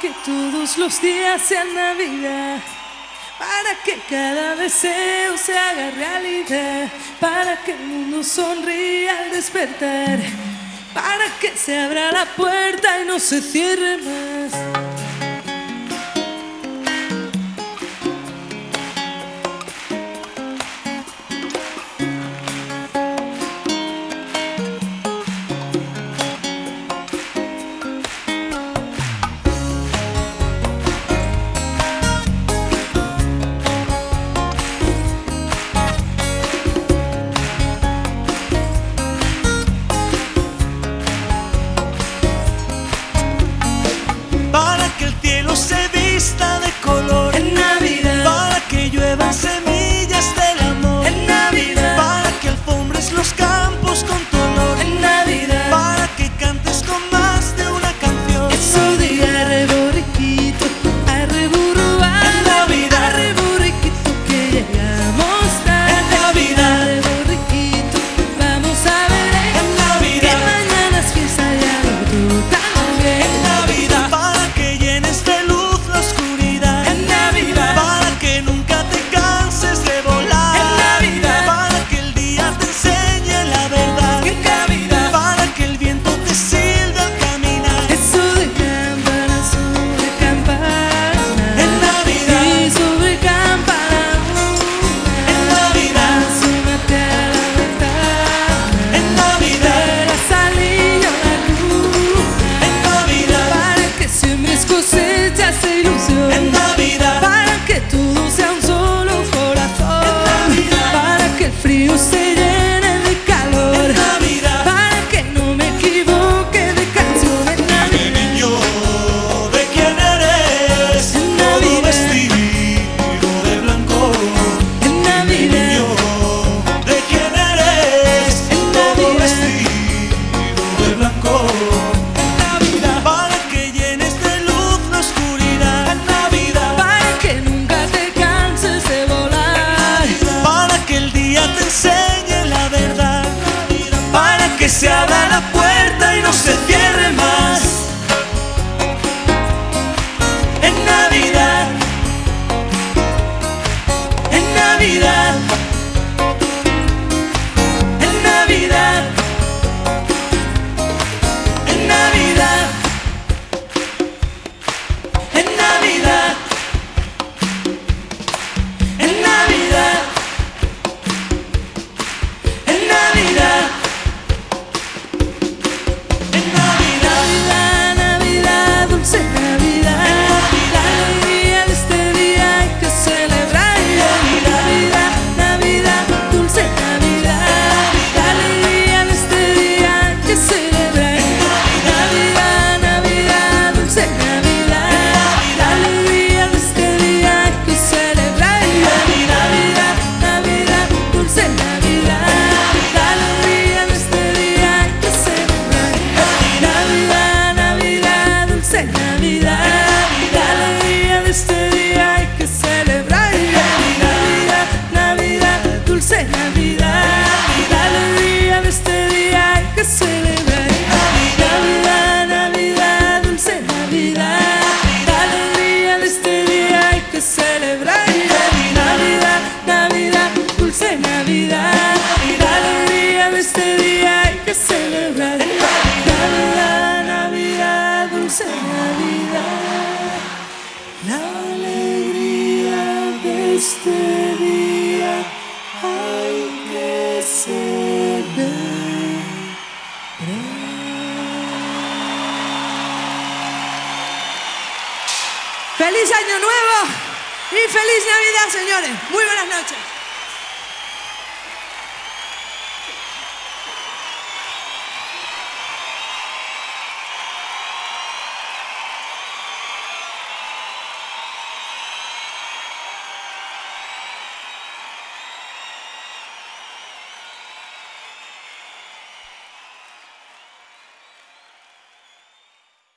que todos los días sean Navidad, para que cada deseo se haga realidad, para que el mundo sonría al despertar, para que se abra la puerta y no se cierre más. dulce Navidad, la alegría de este día hay que celebrar. ¡Feliz Año Nuevo! Y feliz Navidad, señores. Muy buenas noches.